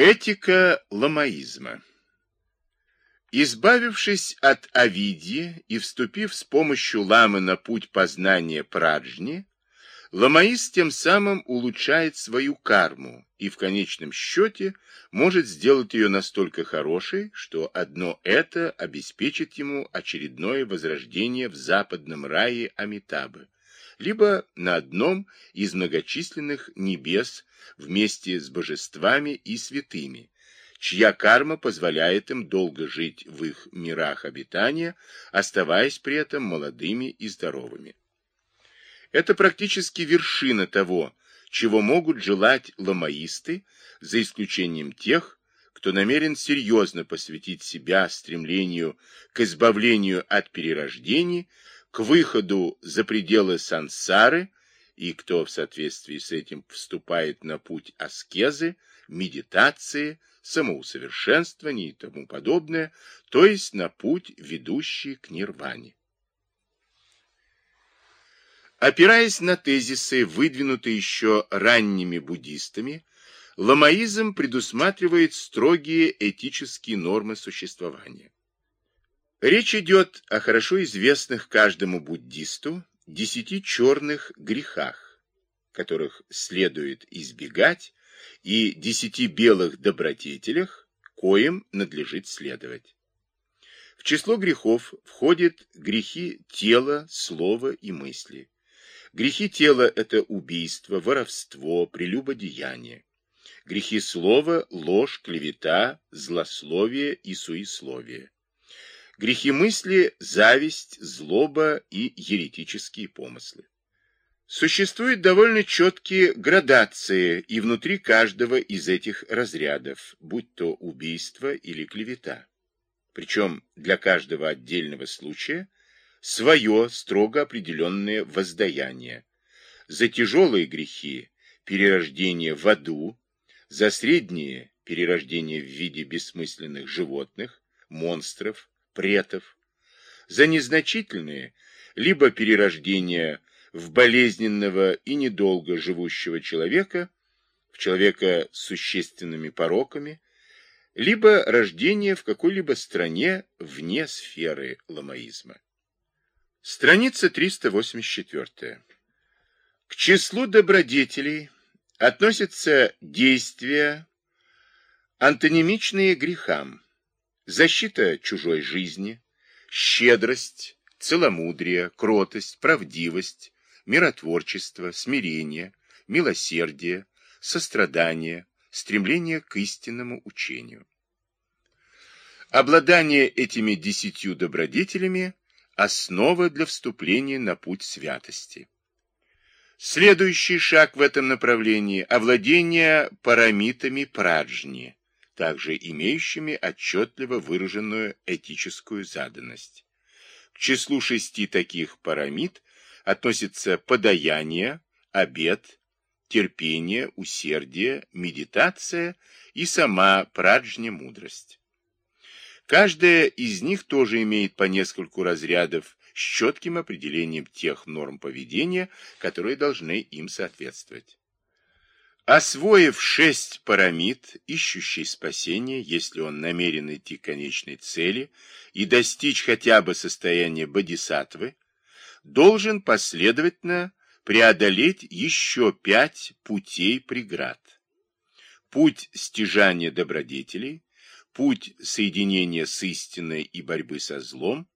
Этика ламаизма Избавившись от Овидия и вступив с помощью ламы на путь познания праджни, ламаист тем самым улучшает свою карму и в конечном счете может сделать ее настолько хорошей, что одно это обеспечит ему очередное возрождение в западном рае Амитабы, либо на одном из многочисленных небес вместе с божествами и святыми, чья карма позволяет им долго жить в их мирах обитания, оставаясь при этом молодыми и здоровыми. Это практически вершина того, чего могут желать ламаисты, за исключением тех, кто намерен серьезно посвятить себя стремлению к избавлению от перерождений, к выходу за пределы сансары и кто в соответствии с этим вступает на путь аскезы, медитации, самоусовершенствования и тому подобное, то есть на путь, ведущий к нирване. Опираясь на тезисы, выдвинутые еще ранними буддистами, ламаизм предусматривает строгие этические нормы существования. Речь идет о хорошо известных каждому буддисту десяти черных грехах, которых следует избегать, и десяти белых добродетелях, коим надлежит следовать. В число грехов входят грехи тела, слова и мысли. Грехи тела – это убийство, воровство, прелюбодеяние. Грехи слова – ложь, клевета, злословие и суесловие. Грехи мысли – зависть, злоба и еретические помыслы. Существуют довольно четкие градации и внутри каждого из этих разрядов, будь то убийство или клевета. Причем для каждого отдельного случая свое строго определенное воздаяние. За тяжелые грехи – перерождение в аду, за средние – перерождение в виде бессмысленных животных, монстров, претов, за незначительные – либо перерождение в болезненного и недолго живущего человека, в человека с существенными пороками, либо рождение в какой-либо стране вне сферы ламаизма. Страница 384. К числу добродетелей относятся действия, антонимичные грехам, защита чужой жизни, щедрость, целомудрие, кротость, правдивость, миротворчество, смирение, милосердие, сострадание, стремление к истинному учению. Обладание этими десятью добродетелями Основа для вступления на путь святости. Следующий шаг в этом направлении – овладение парамитами праджни, также имеющими отчетливо выраженную этическую заданность. К числу шести таких парамит относятся подаяние, обет, терпение, усердие, медитация и сама праджня мудрость. Каждая из них тоже имеет по нескольку разрядов с четким определением тех норм поведения, которые должны им соответствовать. Освоив шесть парамид, ищущий спасения, если он намерен идти к конечной цели и достичь хотя бы состояния бодисаттвы, должен последовательно преодолеть еще пять путей преград. Путь стяжания добродетелей, путь соединения с истиной и борьбы со злом,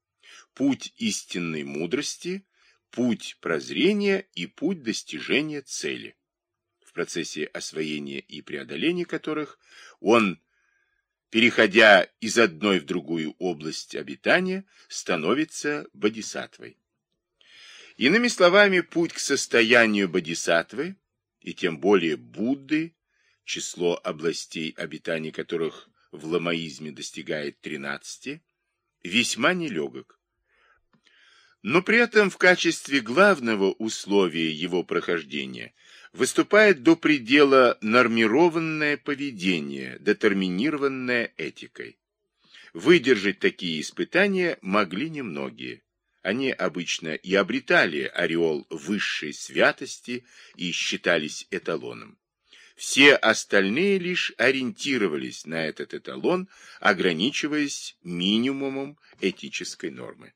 путь истинной мудрости, путь прозрения и путь достижения цели, в процессе освоения и преодоления которых он, переходя из одной в другую область обитания, становится бодисаттвой. Иными словами, путь к состоянию бодисаттвы, и тем более Будды, число областей обитания которых в ламаизме достигает 13, весьма нелегок. Но при этом в качестве главного условия его прохождения выступает до предела нормированное поведение, детерминированное этикой. Выдержать такие испытания могли немногие. Они обычно и обретали ореол высшей святости и считались эталоном. Все остальные лишь ориентировались на этот эталон, ограничиваясь минимумом этической нормы.